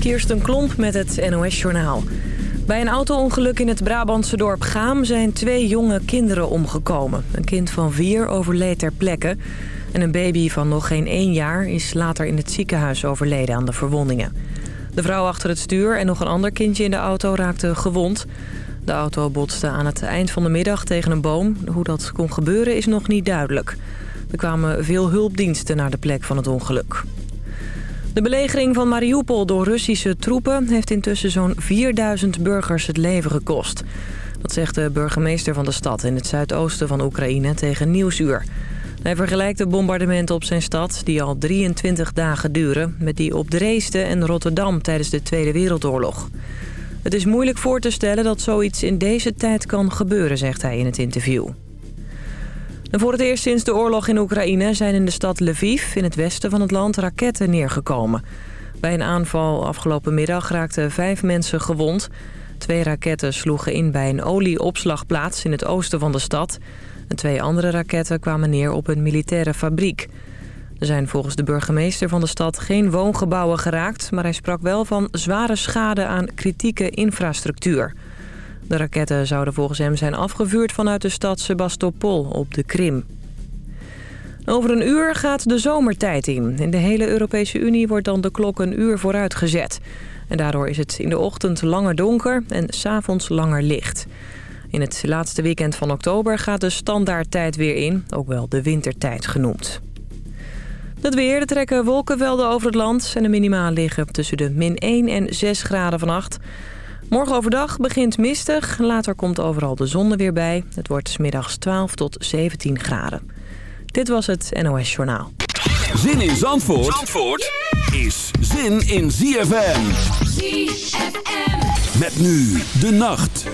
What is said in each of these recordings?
Kirsten Klomp met het NOS-journaal. Bij een auto-ongeluk in het Brabantse dorp Gaam zijn twee jonge kinderen omgekomen. Een kind van vier overleed ter plekke. En een baby van nog geen één jaar is later in het ziekenhuis overleden aan de verwondingen. De vrouw achter het stuur en nog een ander kindje in de auto raakten gewond. De auto botste aan het eind van de middag tegen een boom. Hoe dat kon gebeuren is nog niet duidelijk. Er kwamen veel hulpdiensten naar de plek van het ongeluk. De belegering van Mariupol door Russische troepen... heeft intussen zo'n 4000 burgers het leven gekost. Dat zegt de burgemeester van de stad in het zuidoosten van Oekraïne tegen Nieuwsuur. Hij vergelijkt de bombardementen op zijn stad, die al 23 dagen duren... met die op Dresden en Rotterdam tijdens de Tweede Wereldoorlog. Het is moeilijk voor te stellen dat zoiets in deze tijd kan gebeuren, zegt hij in het interview. Voor het eerst sinds de oorlog in Oekraïne zijn in de stad Lviv, in het westen van het land, raketten neergekomen. Bij een aanval afgelopen middag raakten vijf mensen gewond. Twee raketten sloegen in bij een olieopslagplaats in het oosten van de stad. En twee andere raketten kwamen neer op een militaire fabriek. Er zijn volgens de burgemeester van de stad geen woongebouwen geraakt... maar hij sprak wel van zware schade aan kritieke infrastructuur... De raketten zouden volgens hem zijn afgevuurd vanuit de stad Sebastopol op de Krim. Over een uur gaat de zomertijd in. In de hele Europese Unie wordt dan de klok een uur vooruitgezet. En daardoor is het in de ochtend langer donker en s'avonds langer licht. In het laatste weekend van oktober gaat de standaardtijd weer in, ook wel de wintertijd genoemd. Het weer, er trekken wolkenvelden over het land en de minimaal liggen tussen de min 1 en 6 graden vannacht. Morgen overdag begint mistig. Later komt overal de zon er weer bij. Het wordt middags 12 tot 17 graden. Dit was het NOS Journaal. Zin in Zandvoort, Zandvoort is zin in ZFM. ZFM. Met nu de nacht.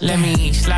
Let me slide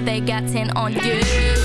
They got 10 on you.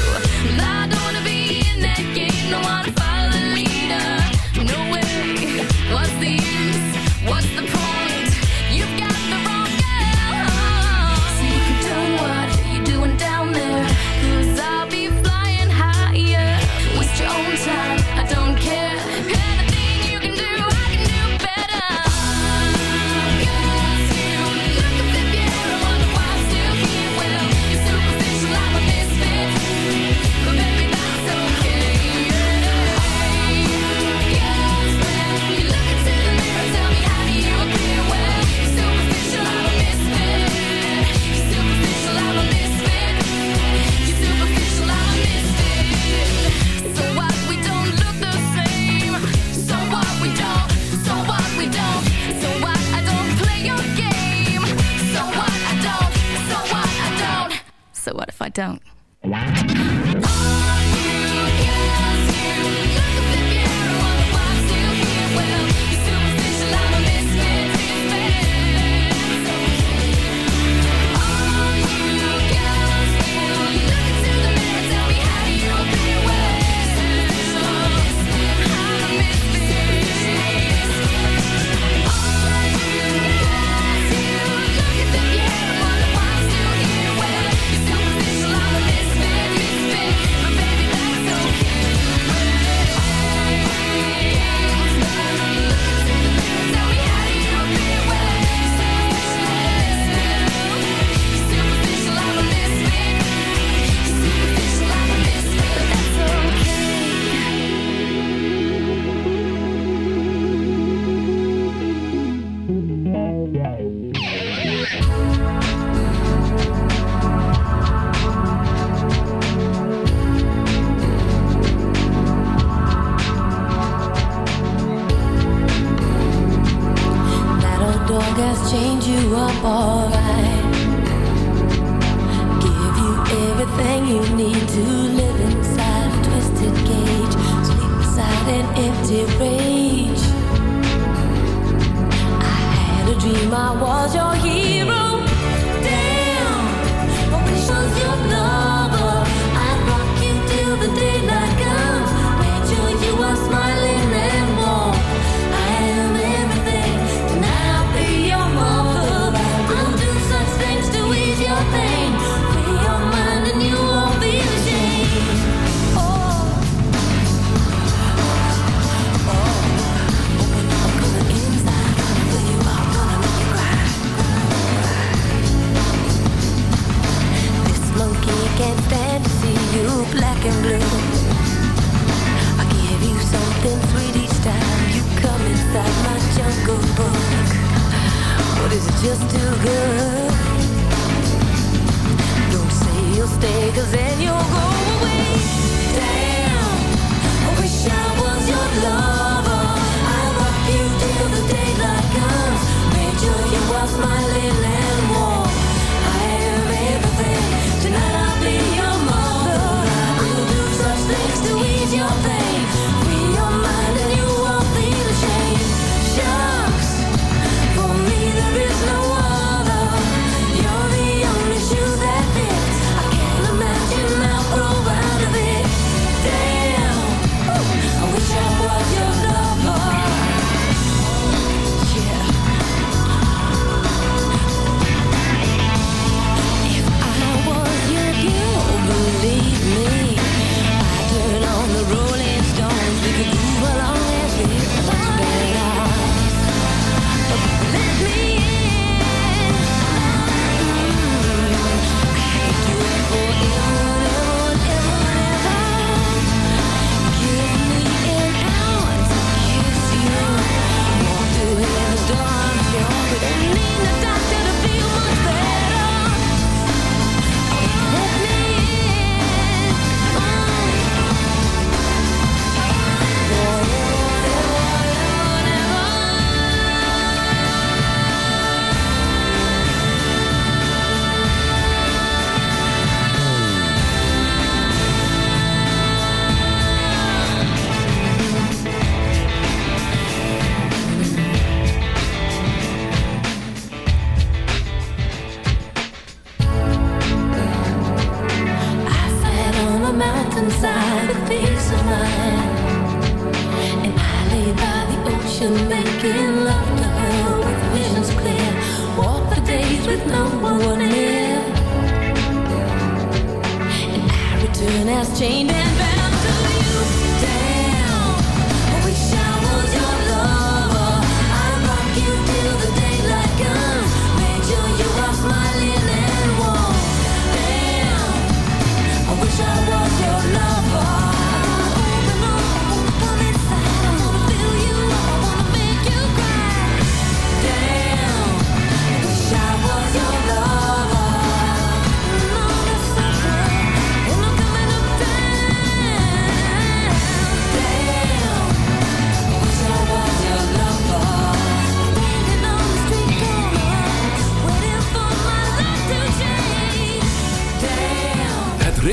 You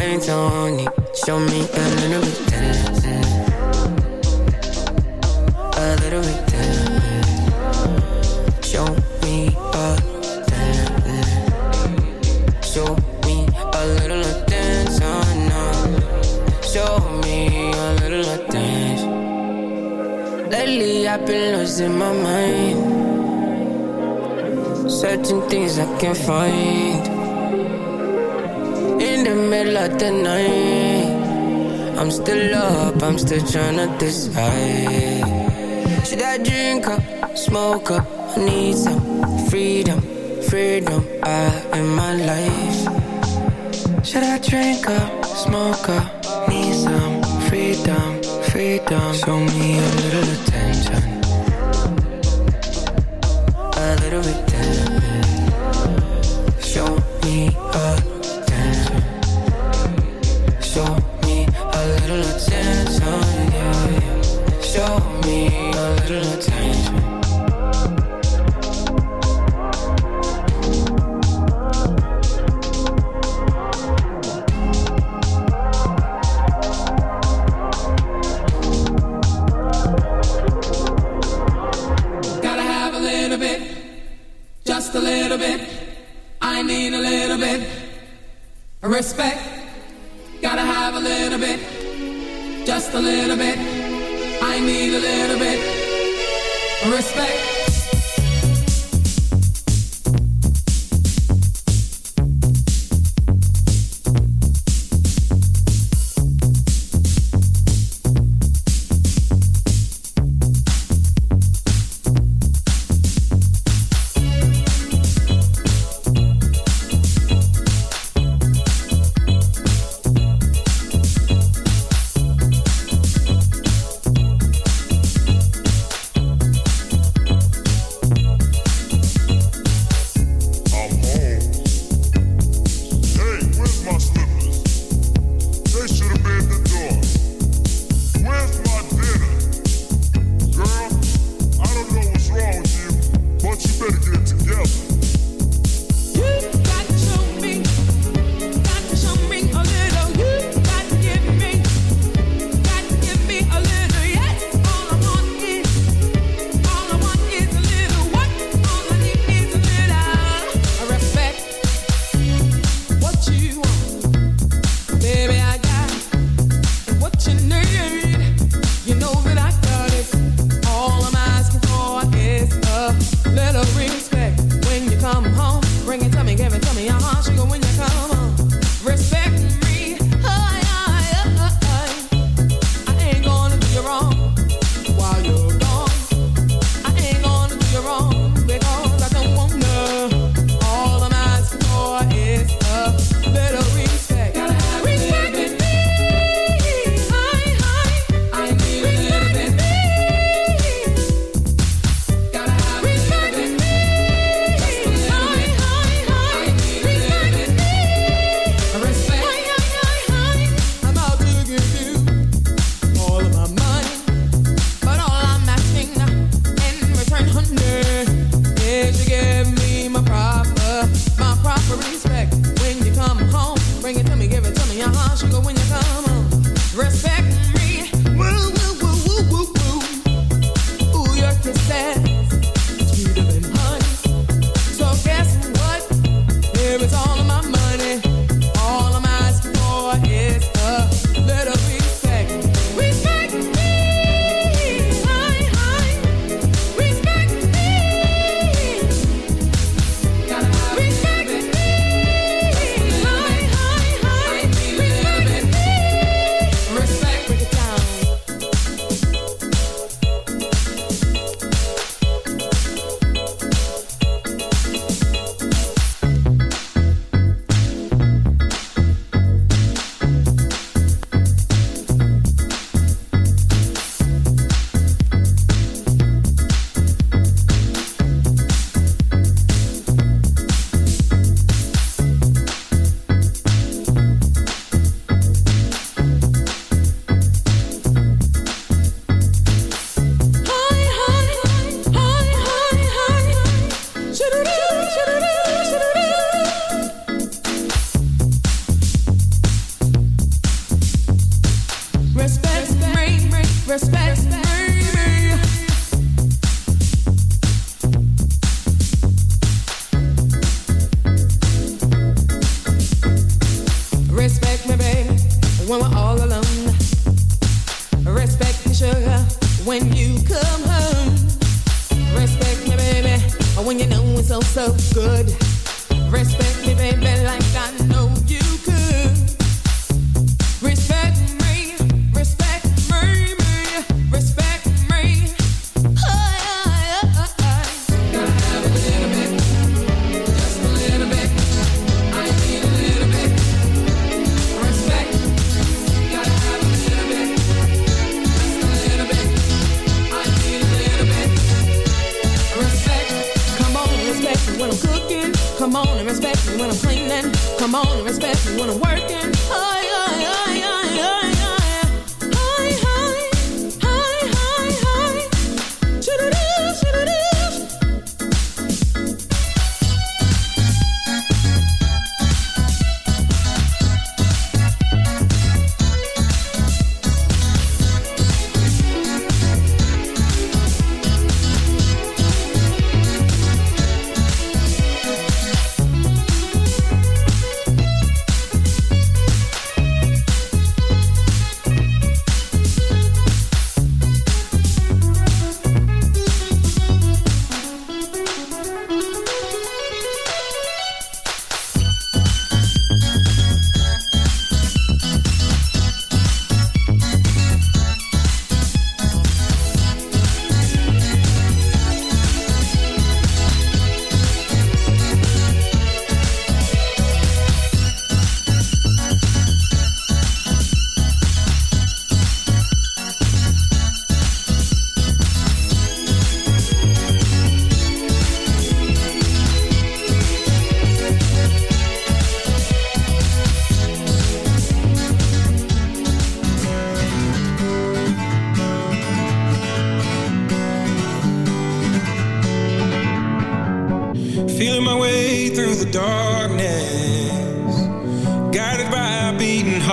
ain't on you. Show me a little bit dancing. A little bit dancing. Show me a dancing. Show me a little of dancing, oh, Show me a little of dancing. Lately I've been losing my mind. Certain things I can't find at the night. I'm still up, I'm still trying to decide. Should I drink up, smoke up? I need some freedom, freedom in my life. Should I drink up, smoke up? Need some freedom, freedom. Show me a little attention, a little bit. better not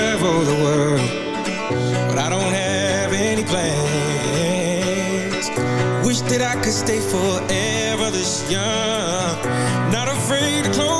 Travel the world. But I don't have any plans. Wish that I could stay forever this young. Not afraid to close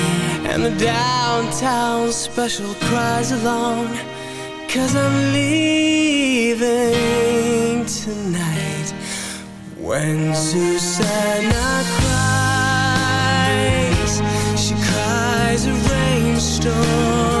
and the downtown special cries along. Cause I'm leaving tonight. When Susanna cries She cries a rainstorm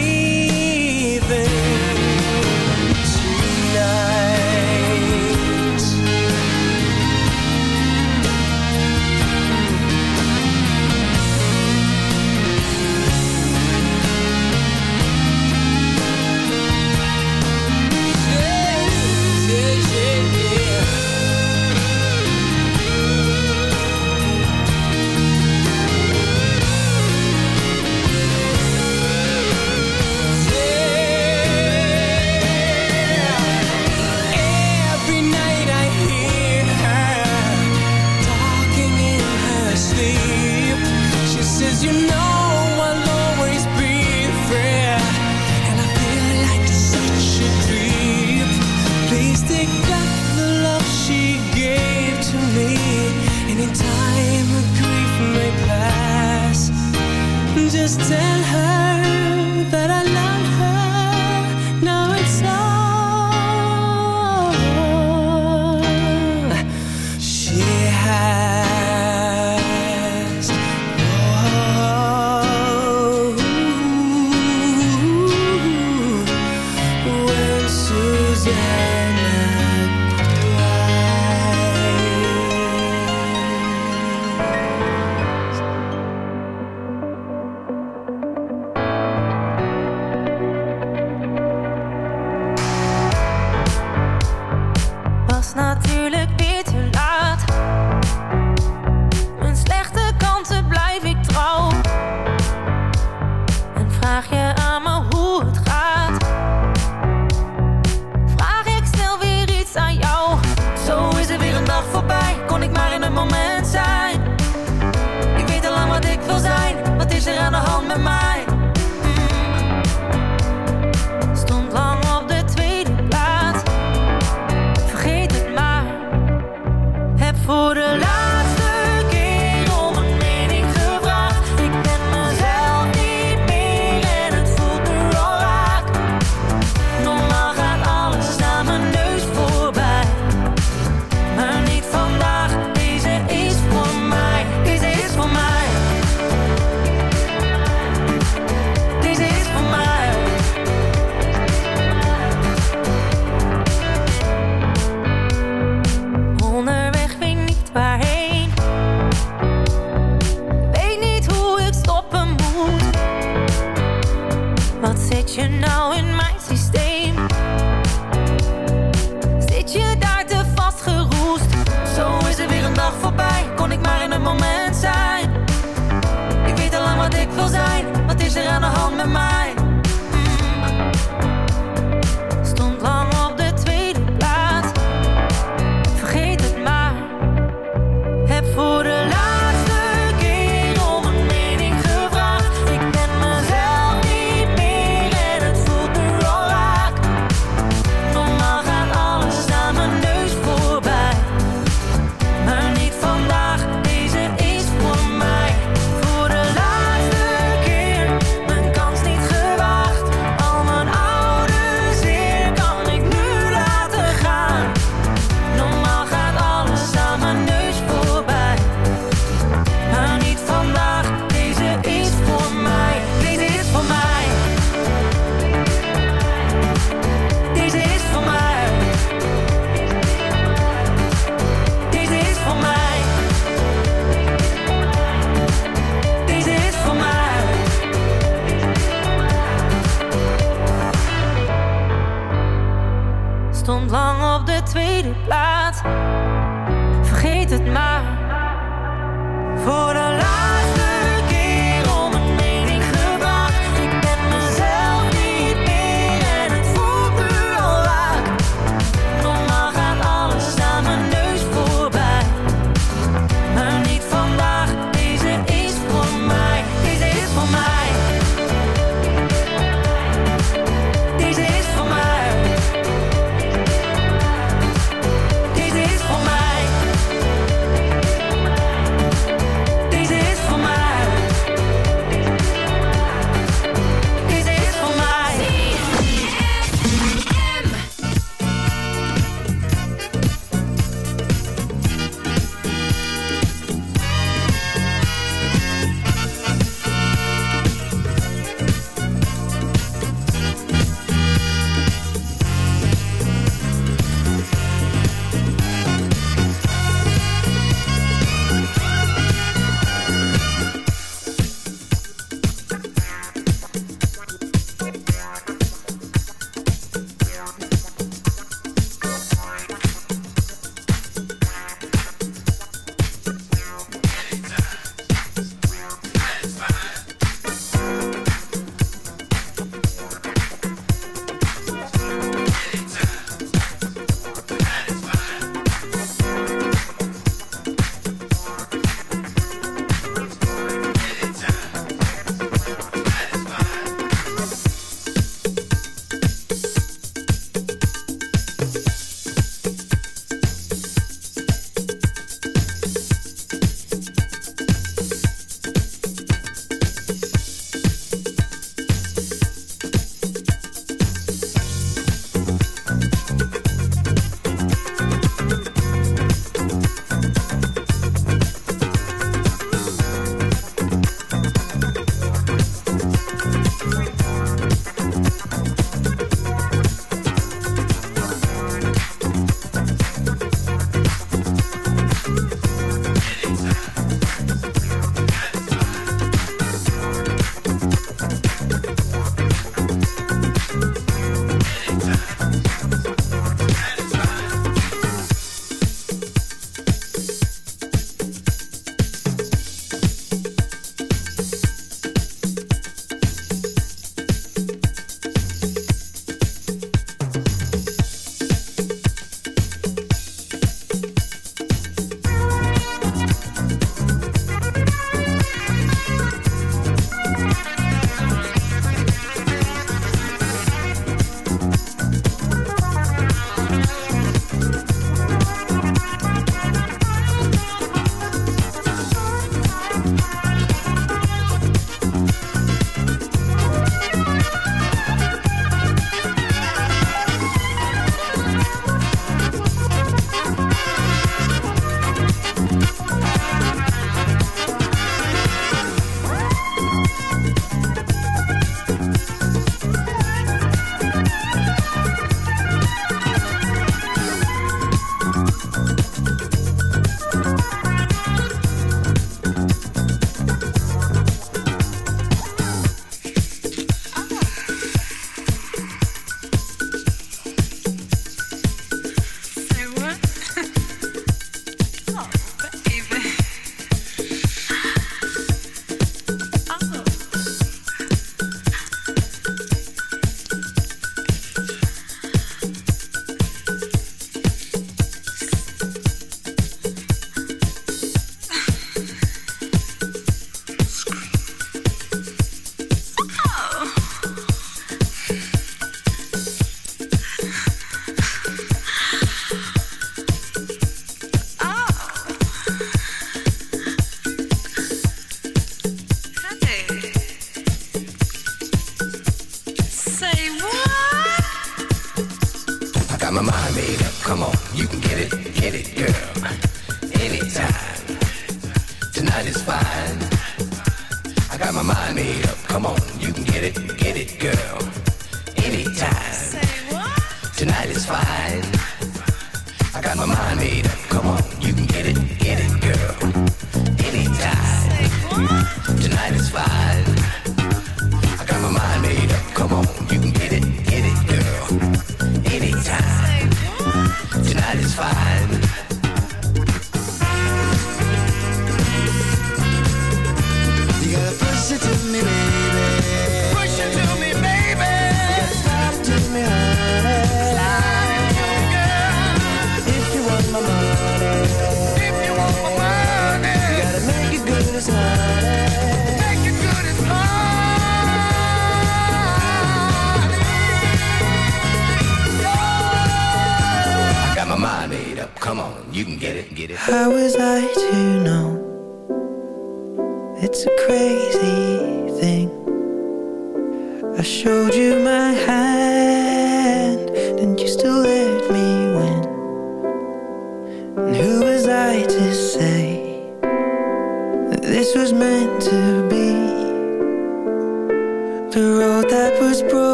just tell her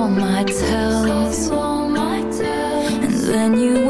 all my tells, and then you.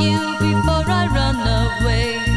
you before I run away.